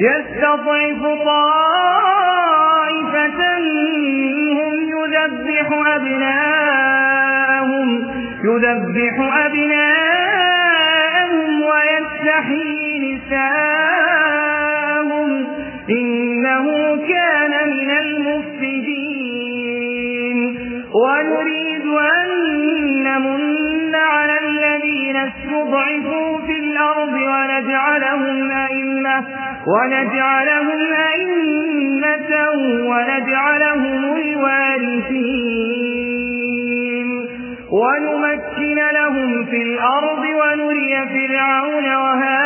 يستضعف طائفة منهم يذبح أبناءهم يذبح أبناءهم ويستحيي نساءهم. إنه كان من المفسدين. ونريد أن نمن على الذين استضعفوا في الأرض ونجعلهم أئمة ونجعلهم أئمة ونجعلهم الوارثين. ونمكن لهم في الأرض ونري فرعون وهامان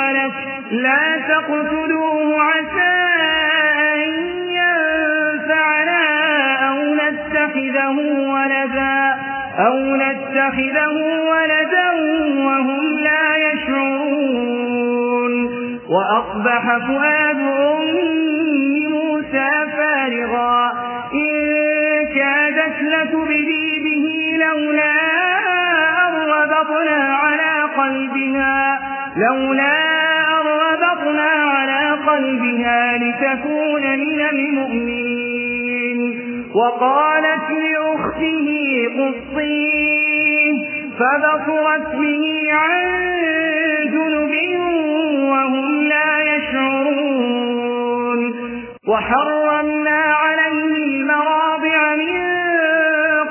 ولك. لا تقتلوه عسى أن ينفعنا أو نتخذه ولدا. أو نتخذه ولدا وهم لا يشعرون. وأصبح فؤاد أم موسى فارغا. إن كادت لتبدي به لولا أربطنا على قلبها. لولا قلبها لتكون من المؤمنين. وقالت لأخته قصيه فبصرت به عن جنب وهم لا يشعرون. وحرمنا عليه المراضع من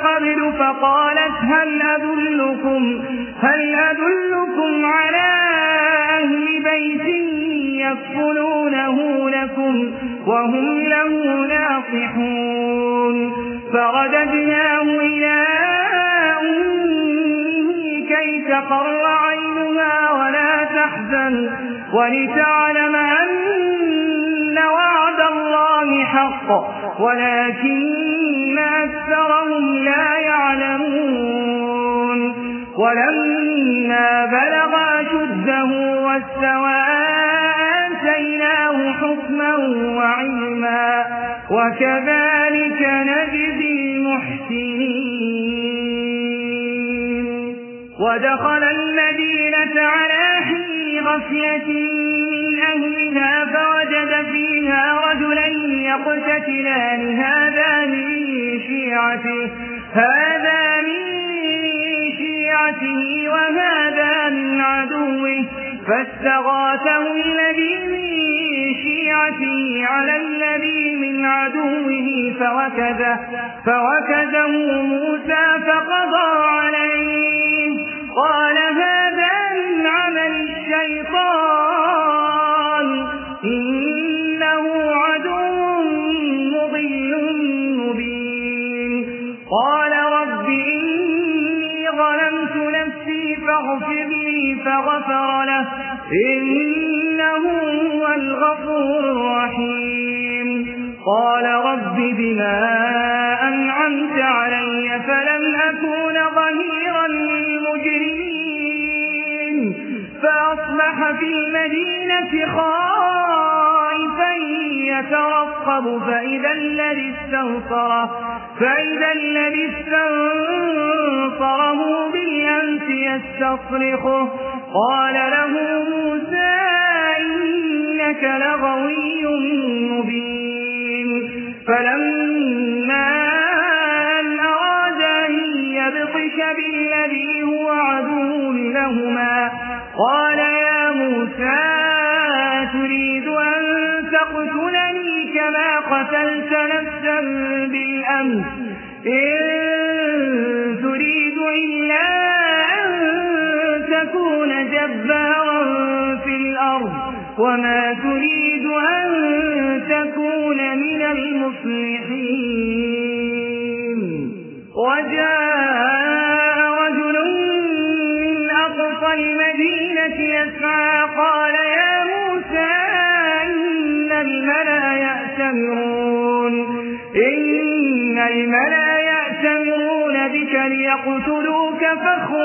قبل فقالت هل أدلكم, هل أدلكم وهم له ناصحون. فرددناه إلى أمه كي تقر عينها ولا تحزن ولتعلم أن وعد الله حق ولكن أكثرهم لا يعلمون. ولما بلغ شده واستوى وعلما وكذلك نجزي المحسنين. ودخل المدينة على حين غفلة من أهلها فوجد فيها رجلين يقتتلان. هذا من شيعته هذا من شيعته وهذا من عدوه. فاستغاثه الذي من شيعته على الذي من عدوه فوكذه, فوكذه موسى فقضى عليه. قال هذا من عمل الشيطان إنه عدو مضل مبين. قال رب إني ظلمت نفسي فاغفر لي فغفر له إنه هو الغفور قال رب بما أنعمت علي فلم أكون ظهيرا للمجرمين. فأصبح في المدينة خائفا يترقب فإذا الذي استنصره فإذا الذي استنصره بالأمس يستصرخه. قال له موسى إنك لغوي مبين. فلما أن أراد أن يبطش بالذي هو عدو لهما قال يا موسى تريد أن تقتلني كما قتلت نفسا بالأمس؟ إن تريد إلا أن تكون جبارا في الأرض وما تريد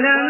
ولما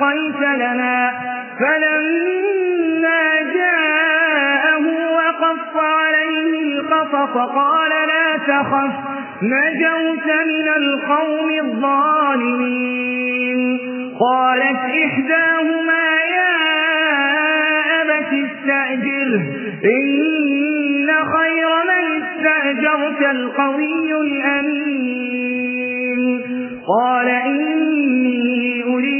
سقيت لنا فلما جاءه وقف عليه القصص قال لا تخف نجوت من القوم الظالمين. قالت إحداهما يا أبت استأجره إن خير من استأجرت القوي الأمين. قال إني أريد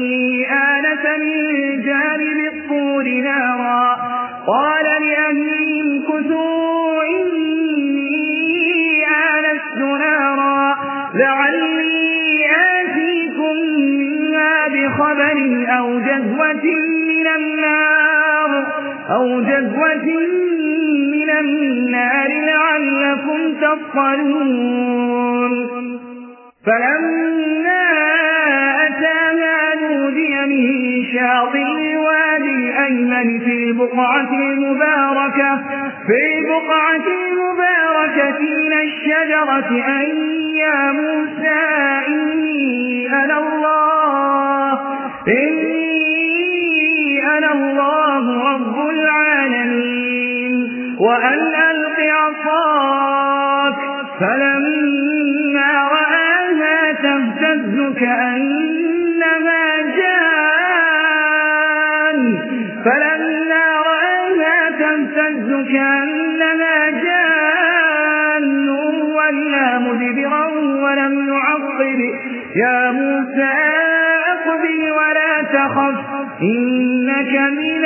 جذوة من النار لعلكم تصطلون فلما أتاها نودي من شاطئ الوادي الأيمن في البقعة المباركة في البقعة المباركة من الشجرة أن يا موسى ألق عصاك فلما رآها تهتز كأنما جان. فلما رآها تهتز كأنما جان. ولا مدبرا ولم يعقب. يا موسى أقبل ولا تخف إنك من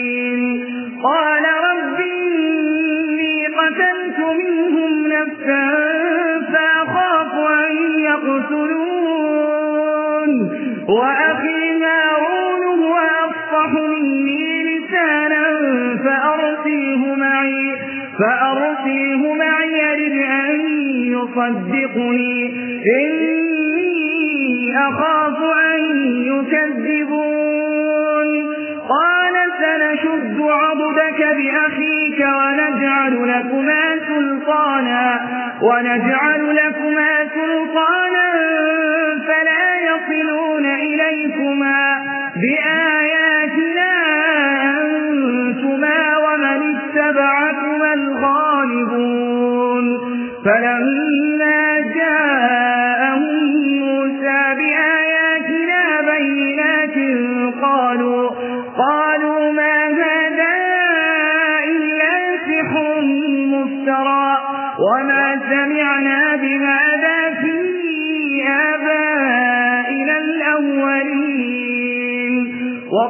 يصدقني إني أخاف أن يكذبون. قال سنشد عضدك بأخيك ونجعل لكما سلطانا ونجعل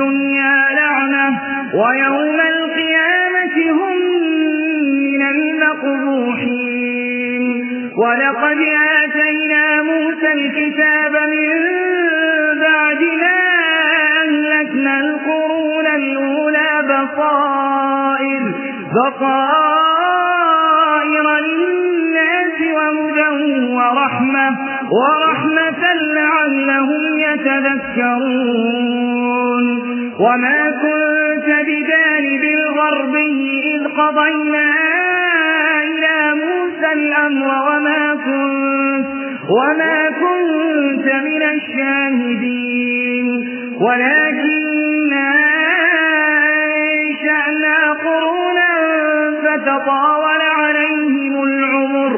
الدنيا لعنة ويوم القيامة هم من المقبوحين. ولقد آتينا موسى الكتاب من بعد ما أهلكنا القرون الأولى بصائر بصائر للناس وهدى ورحمة. وما كنت بجانب الغربي إذ قضينا إلى موسى الأمر وما كنت وما كنت من الشاهدين ولكننا أنشأنا قرونا فتطاول عليهم العمر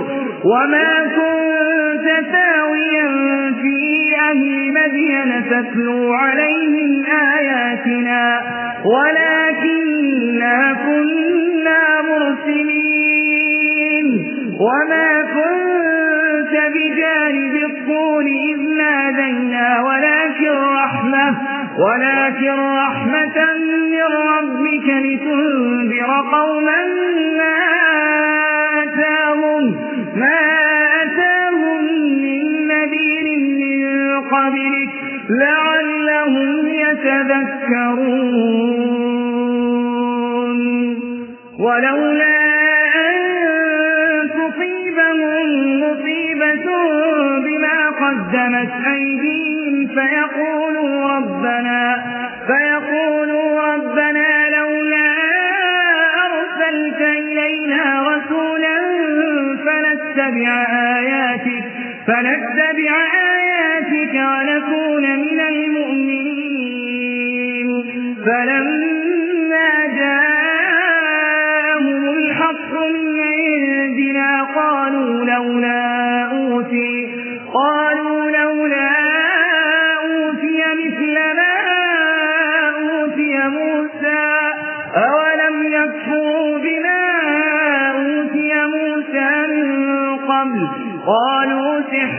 وما كنت ثاويا في أهل مدين تتلو عليهم آياتنا ولكننا كنا مرسلين وما كنت بجانب الطول إذ نادينا ولكن رحمة ولكن رحمة من ربك لتنذر قوما ما أتاهم ما أتاهم من نذير من قبلك. يتذكرون ولولا قدمت أيديهم فيقولوا ربنا فيقولوا ربنا لولا أرسلت إلينا رسولا فنتبع آياتك فنتبع آياتك ونكون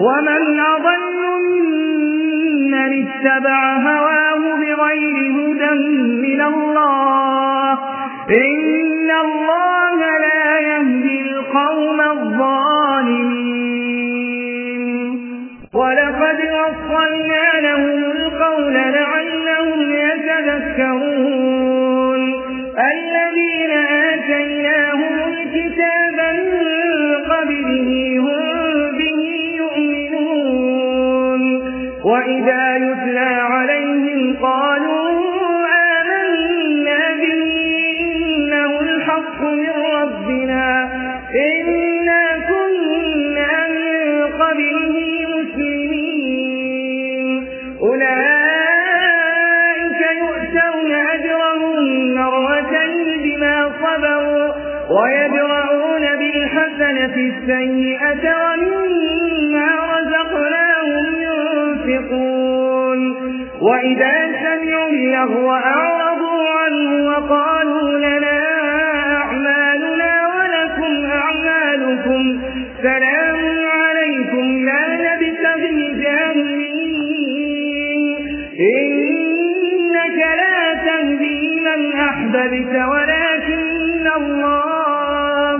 ومن أضل ممن اتبع هواه بغير هدى من الله إن وإذا يتلى عليهم قالوا وإذا سمعوا اللغو أعرضوا عنه وقالوا لنا أعمالنا ولكم أعمالكم سلام عليكم لا نبتغي الجاهلين. إنك لا تهدي من أحببت ولكن الله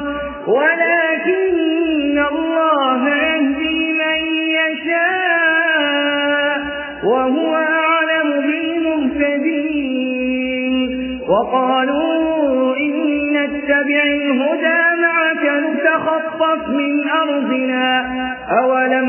ولكن الله يهدي من يشاء وهو وقالوا إن نتبع الهدى معك نتخطف من أرضنا. أولم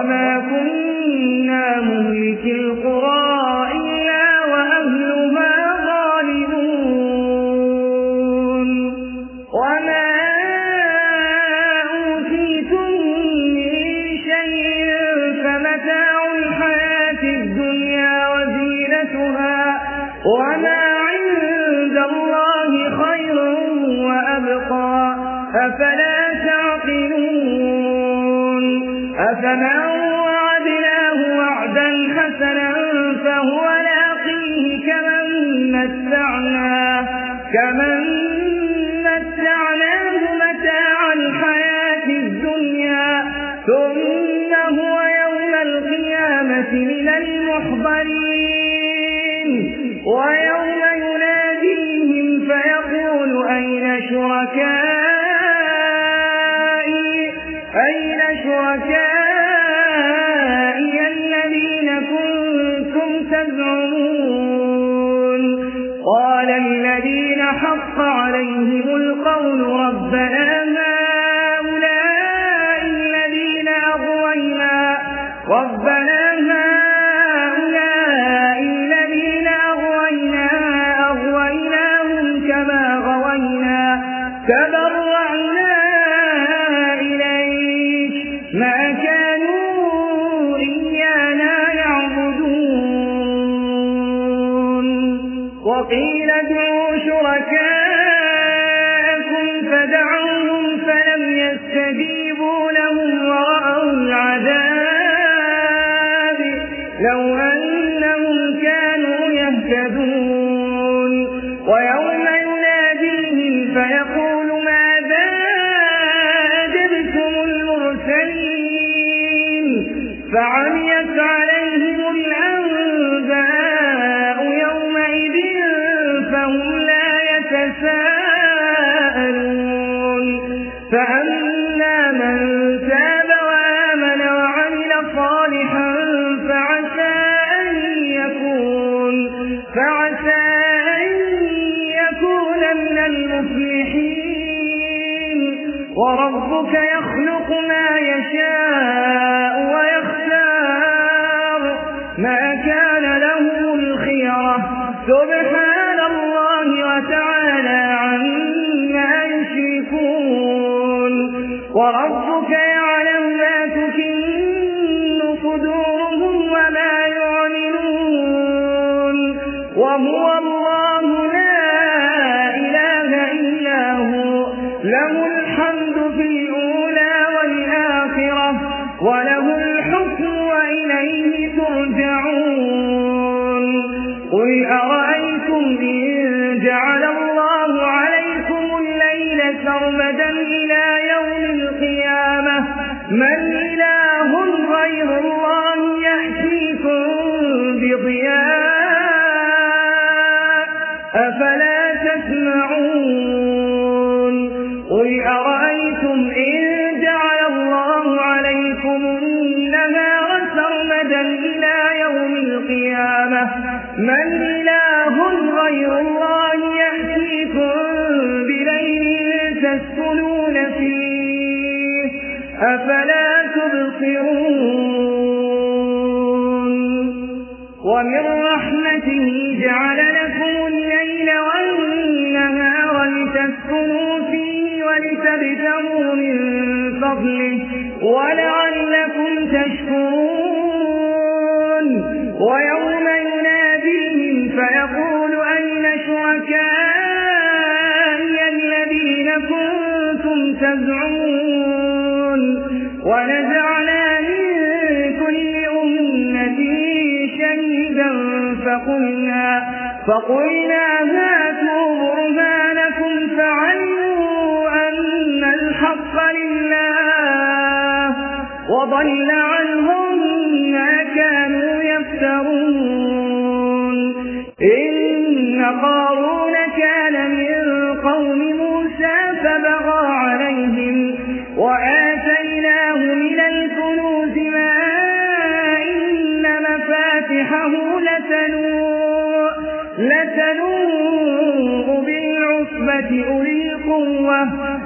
وما كنا مهلك القرى كمن متعناه متاع الحياة الدنيا ثم هو يوم القيامة من المحضرين ويوم ما كانوا إيانا يعبدون وقيل ادعوا شركاءكم فدعوهم فلم يستجيبوا لهم ورأوا العذاب لو أن وربك يخلق ما يشاء. إن تزعمون ونزعنا من كل أمة شهدا فقلنا, فقلنا هاتوا برهانكم فعلموا أن الحق لله وضل عنه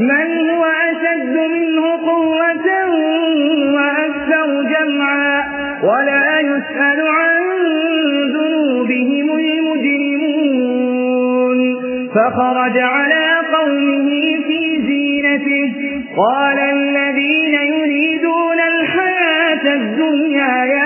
من هو أشد منه قوة وأكثر جمعا ولا يسأل عن ذنوبهم المجرمون. فخرج على قومه في زينته. قال الذين يريدون الحياة الدنيا يا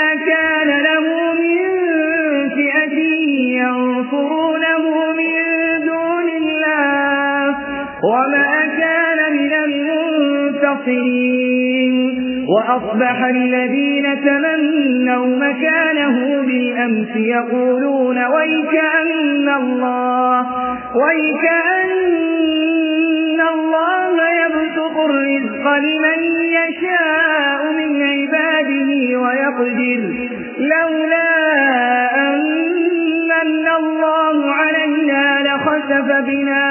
وما كان من المنتصرين. وأصبح الذين تمنوا مكانه بالأمس يقولون ويكأن الله ويكأن الله يبسط الرزق لمن يشاء من عباده ويقدر. لولا أن الله علينا لخسف بنا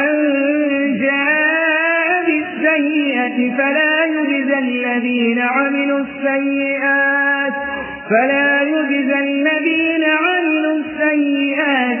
بالسيئة فلا يجزى الذين عملوا السيئات فلا يجزى الذين عملوا السيئات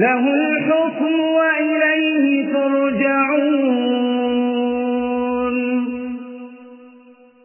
له